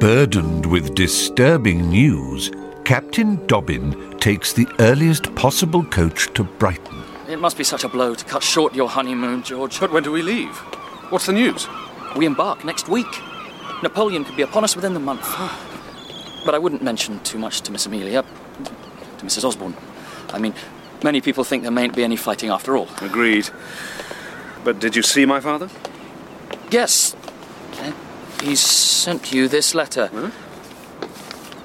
Burdened with disturbing news, Captain Dobbin takes the earliest possible coach to Brighton. It must be such a blow to cut short your honeymoon, George. But when do we leave? What's the news? We embark next week. Napoleon could be upon us within the month. But I wouldn't mention too much to Miss Amelia, to Mrs. Osborne. I mean, many people think there mayn't be any fighting after all. Agreed. But did you see my father? Yes. He's sent you this letter.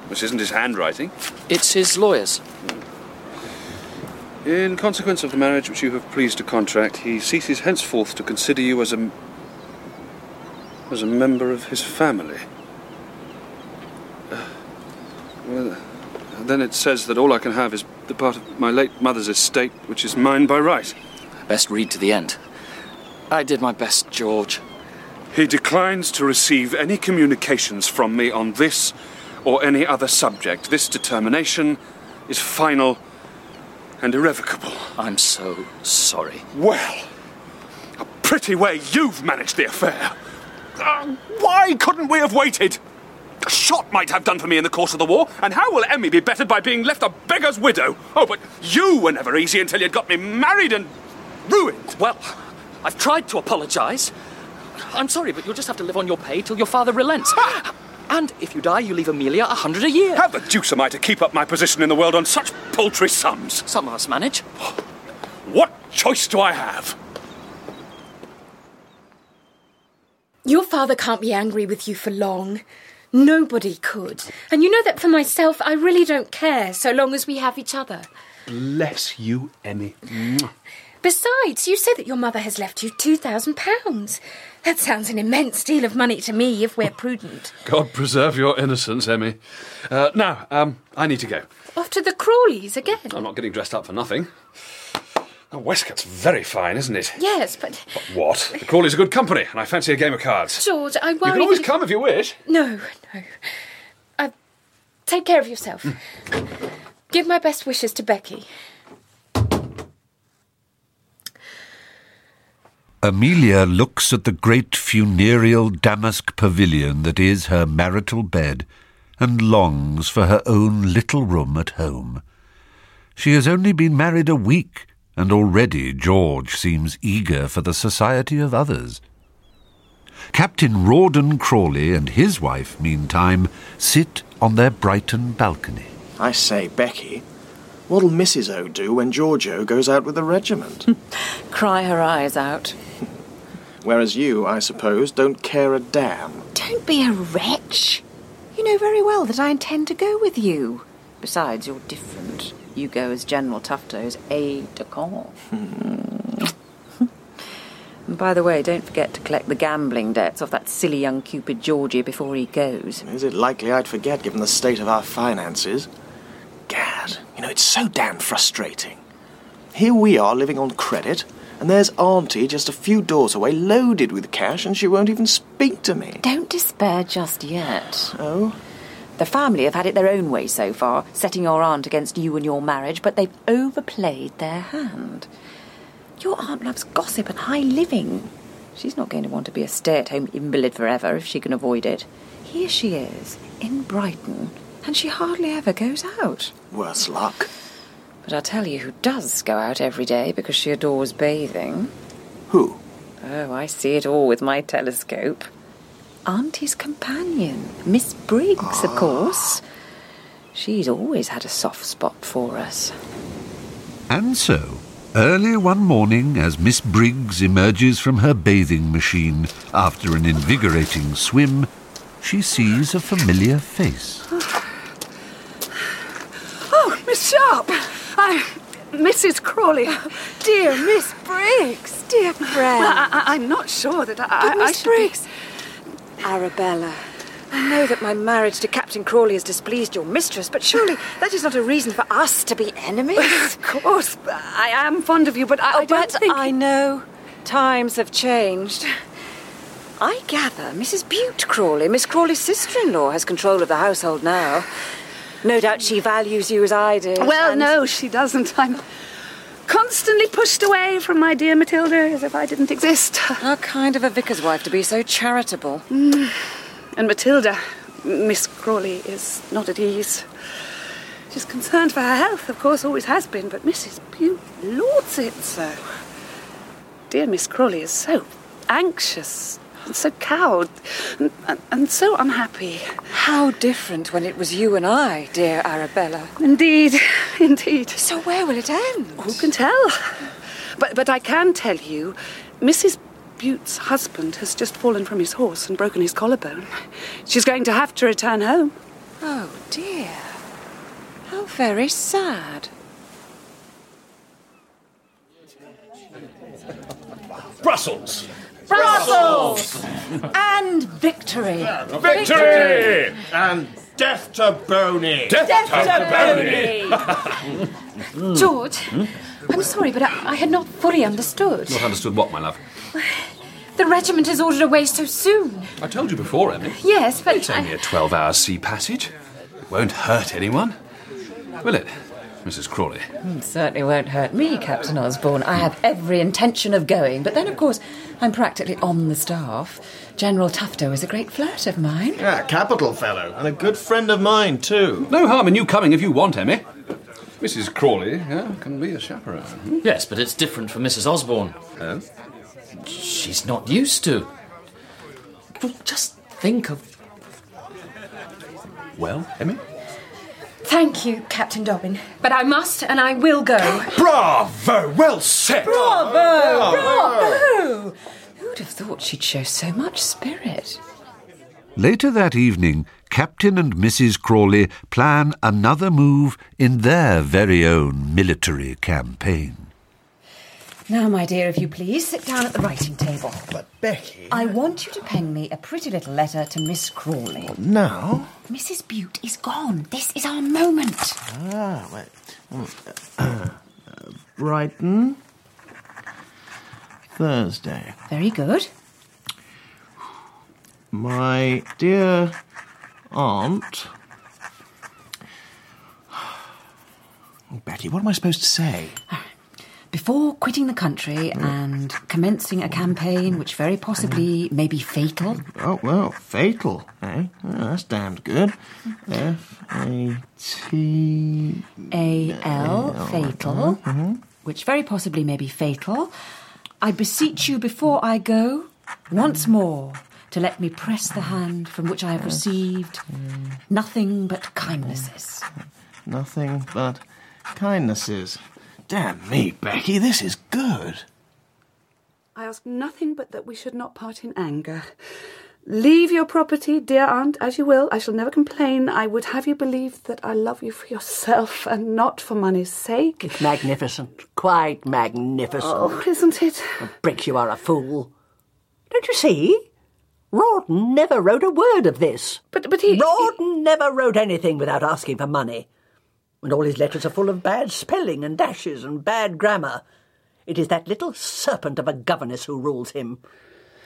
This isn't his handwriting. It's his lawyer's. In consequence of the marriage which you have pleased to contract, he ceases henceforth to consider you as a. as a member of his family. Uh, well, then it says that all I can have is the part of my late mother's estate which is mine by right. Best read to the end. I did my best, George. He declines to receive any communications from me on this or any other subject. This determination is final and irrevocable. I'm so sorry. Well, a pretty way you've managed the affair. Uh, why couldn't we have waited? A shot might have done for me in the course of the war, and how will Emmy be bettered by being left a beggar's widow? Oh, but you were never easy until you'd got me married and ruined. Well, I've tried to apologise. I'm sorry, but you'll just have to live on your pay till your father relents. and if you die, you leave Amelia a hundred a year. How the deuce am I to keep up my position in the world on such paltry sums? Some of us manage. What choice do I have? Your father can't be angry with you for long. Nobody could. And you know that for myself, I really don't care so long as we have each other. Bless you, Emmy. Besides, you say that your mother has left you £2,000. That sounds an immense deal of money to me if we're prudent. God preserve your innocence, Emmy. Uh, now, um, I need to go. Off to the Crawleys again. I'm not getting dressed up for nothing. Oh, waistcoat's very fine, isn't it? Yes, but but What? The Crawleys are good company, and I fancy a game of cards. George, I worry. You can always come if you wish. No, no. Uh, take care of yourself. Give my best wishes to Becky. Amelia looks at the great funereal damask pavilion that is her marital bed and longs for her own little room at home. She has only been married a week, and already George seems eager for the society of others. Captain Rawdon Crawley and his wife, meantime, sit on their Brighton balcony. I say, Becky, what'll Mrs. O do when Giorgio goes out with the regiment? Cry her eyes out. Whereas you, I suppose, don't care a damn. Don't be a wretch. You know very well that I intend to go with you. Besides, you're different. You go as General Tufto's aide de camp. and by the way, don't forget to collect the gambling debts off that silly young Cupid Georgie before he goes. Is it likely I'd forget given the state of our finances? Gad, you know, it's so damn frustrating. Here we are living on credit, and there's Auntie just a few doors away loaded with cash, and she won't even speak to me. Don't despair just yet. Oh? The family have had it their own way so far, setting your aunt against you and your marriage, but they've overplayed their hand. Your aunt loves gossip and high living. She's not going to want to be a stay at home invalid forever if she can avoid it. Here she is, in Brighton, and she hardly ever goes out. Worse luck. But I'll tell you who does go out every day because she adores bathing. Who? Oh, I see it all with my telescope. Auntie's companion, Miss Briggs, of ah. course. She's always had a soft spot for us. And so, early one morning, as Miss Briggs emerges from her bathing machine after an invigorating swim, she sees a familiar face. Oh, Miss Sharp! I. Mrs. Crawley. Dear Miss Briggs. Dear friend. Well, I, I, I'm not sure that I. But I, I Miss should Briggs. Arabella. I know that my marriage to Captain Crawley has displeased your mistress, but surely that is not a reason for us to be enemies. Of course, I am fond of you, but I, oh, I don't but think. I know. Times have changed. I gather Mrs. Bute Crawley, Miss Crawley's sister-in-law, has control of the household now. No doubt she values you as I do. Well, and- no, she doesn't. I'm constantly pushed away from my dear Matilda as if I didn't exist. How kind of a vicar's wife to be so charitable. Mm. And Matilda, Miss Crawley is not at ease. She's concerned for her health, of course, always has been, but Mrs. Bute lords it so. Dear Miss Crawley is so anxious, and so cowed, and, and, and so unhappy. How different when it was you and I, dear Arabella. Indeed, indeed. So where will it end? Who can tell? But, but I can tell you, Mrs. Bute's husband has just fallen from his horse and broken his collarbone. She's going to have to return home. Oh dear. How very sad. Brussels! Brussels! and victory. Victory! And death to Boney! Death, to, Boney. George, I'm sorry, but I, I had not fully understood. Not understood what, my love? The regiment is ordered away so soon. I told you before, Emmy. Yes, but It's only I, a 12 hour sea passage. It won't hurt anyone. Will it, Mrs. Crawley? Hmm, certainly won't hurt me, Captain Osborne. I have every intention of going, but then, of course, I'm practically on the staff. General Tufto is a great flirt of mine. Yeah, capital fellow, and a good friend of mine, too. No harm in you coming if you want, Emmy. Mrs. Crawley yeah, can be a chaperone. Yes, but it's different for Mrs. Osborne. Oh? She's not used to. Well, just think of. Well, Emmy? Thank you, Captain Dobbin. But I must and I will go. Bravo! Well said! Bravo! Bravo! Who'd have thought she'd show so much spirit? Later that evening, Captain and Mrs. Crawley plan another move in their very own military campaign. Now, my dear, if you please, sit down at the writing table. But Becky... I want you to pen me a pretty little letter to Miss Crawley. Now? Mrs. Bute is gone. This is our moment. Ah, wait. Uh, Brighton. Thursday. Very good. My dear aunt. Oh, Betty, what am I supposed to say? Before quitting the country and commencing a campaign which very possibly may be fatal, Oh, well, fatal, eh? Oh, that's damned good. F A T. A L, fatal, uh-huh, uh-huh. which very possibly may be fatal, I beseech you before I go, once more, to let me press the hand from which I have received mm. nothing but kindnesses. Nothing but kindnesses. Damn me, Becky, this is good. I ask nothing but that we should not part in anger. Leave your property, dear aunt, as you will. I shall never complain. I would have you believe that I love you for yourself and not for money's sake. It's magnificent. Quite magnificent. Oh, isn't it? Briggs, you are a fool. Don't you see? Rawdon never wrote a word of this. But but he. Rawdon never wrote anything without asking for money. And all his letters are full of bad spelling and dashes and bad grammar. It is that little serpent of a governess who rules him.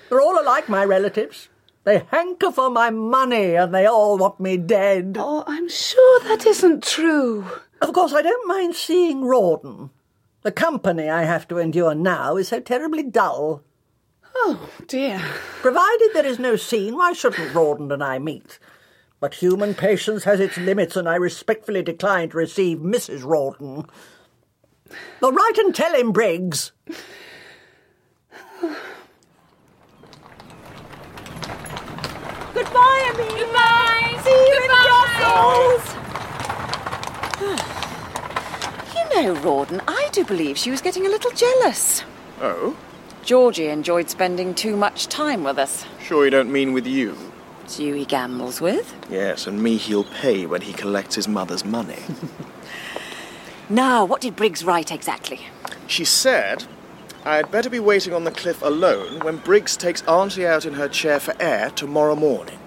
They're all alike, my relatives. They hanker for my money and they all want me dead. Oh, I'm sure that isn't true. Of course, I don't mind seeing Rawdon. The company I have to endure now is so terribly dull. Oh dear. Provided there is no scene, why shouldn't Rawdon and I meet? But human patience has its limits, and I respectfully decline to receive Mrs. Rawdon. Well, write and tell him, Briggs. Goodbye, Emmy. Goodbye. See you Goodbye. in Brussels. You know, Rawdon, I do believe she was getting a little jealous. Oh? Georgie enjoyed spending too much time with us. Sure you don't mean with you? It's you he gambles with. Yes, and me he'll pay when he collects his mother's money. Now, what did Briggs write exactly? she said I'd better be waiting on the cliff alone when Briggs takes Auntie out in her chair for air tomorrow morning.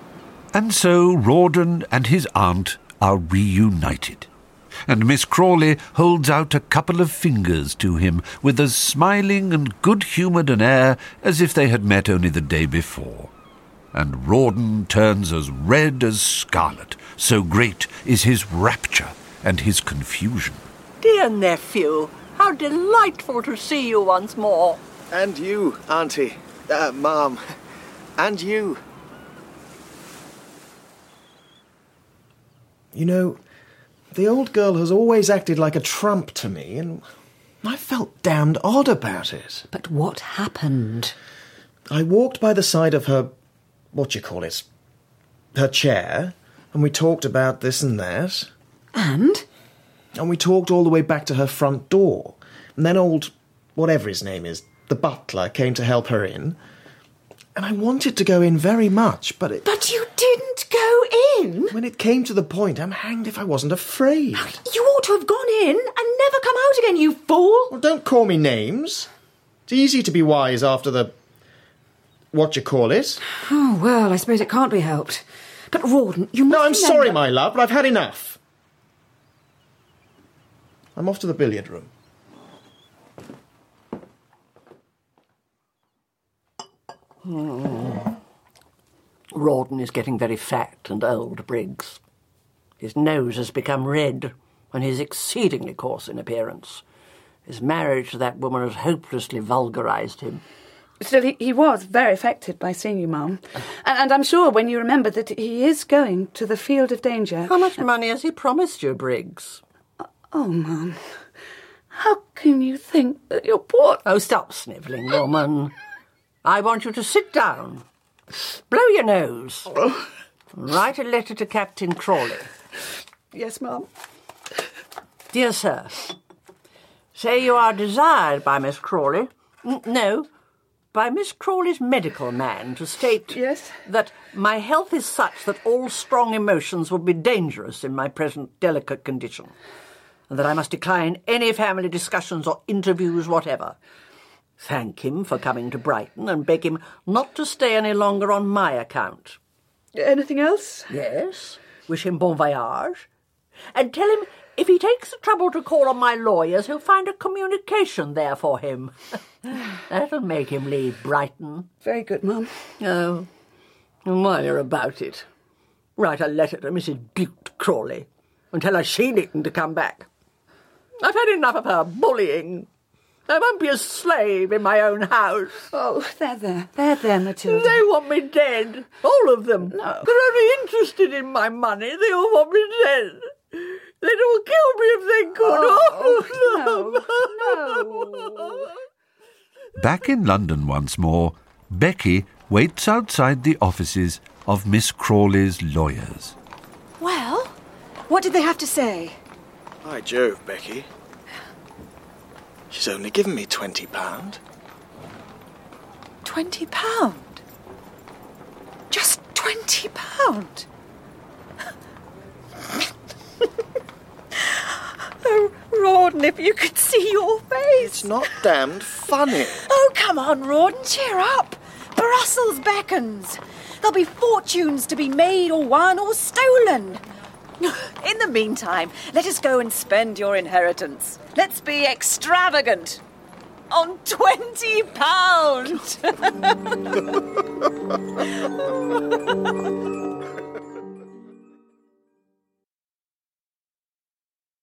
And so Rawdon and his aunt are reunited. And Miss Crawley holds out a couple of fingers to him with as smiling and good humoured an air as if they had met only the day before. And Rawdon turns as red as scarlet, so great is his rapture and his confusion. Dear nephew, how delightful to see you once more. And you, Auntie. Uh, Mom. And you. You know, the old girl has always acted like a trump to me, and I felt damned odd about it. But what happened? I walked by the side of her, what you call it, her chair, and we talked about this and that. And? And we talked all the way back to her front door. And then old, whatever his name is, the butler came to help her in. And I wanted to go in very much, but it, But you didn't go in? when it came to the point, I'm hanged if I wasn't afraid. You ought to have gone in and never come out again, you fool! Well, don't call me names. It's easy to be wise after the. What you call it. Oh, well, I suppose it can't be helped. But Rawdon, you must No, I'm remember- sorry, my love, but I've had enough. I'm off to the billiard room. Hmm. Rawdon is getting very fat and old, Briggs. His nose has become red, and he's exceedingly coarse in appearance. His marriage to that woman has hopelessly vulgarised him. Still, he, he was very affected by seeing you, Mum. And, and I'm sure when you remember that he is going to the field of danger. How much money has he promised you, Briggs? Uh, oh, Mum. How can you think that your poor. Oh, stop snivelling, woman. I want you to sit down, blow your nose, write a letter to Captain Crawley. Yes, Mum. Dear sir, say you are desired by Miss Crawley. N- No, by Miss Crawley's medical man to state Yes? that my health is such that all strong emotions would be dangerous in my present delicate condition, and that I must decline any family discussions or interviews whatever. Thank him for coming to Brighton and beg him not to stay any longer on my account. Anything else? Yes, wish him bon voyage. And tell him if he takes the trouble to call on my lawyers, he'll find a communication there for him. That'll make him leave Brighton. Very good, Mum. Oh, and while you're about it, write a letter to Mrs. Bute Crawley and tell her she needn't to come back. I've had enough of her bullying. I won't be a slave in my own house. Oh, they're there. There, there, Matilda. They want me dead. All of them. No. They're only interested in my money. They all want me dead. They'd all kill me if they could. Oh, oh no, Back in London once more, Becky waits outside the offices of Miss Crawley's lawyers. Well, what did they have to say? By Jove, Becky. She's only given me twenty pound. Twenty pound. Just twenty pound. Oh, Rawdon, if you could see your face. It's not damned funny. Oh, come on, Rawdon, cheer up. Brussels beckons. There'll be fortunes to be made or won or stolen. In the meantime, let us go and spend your inheritance. Let's be extravagant. On twenty pound.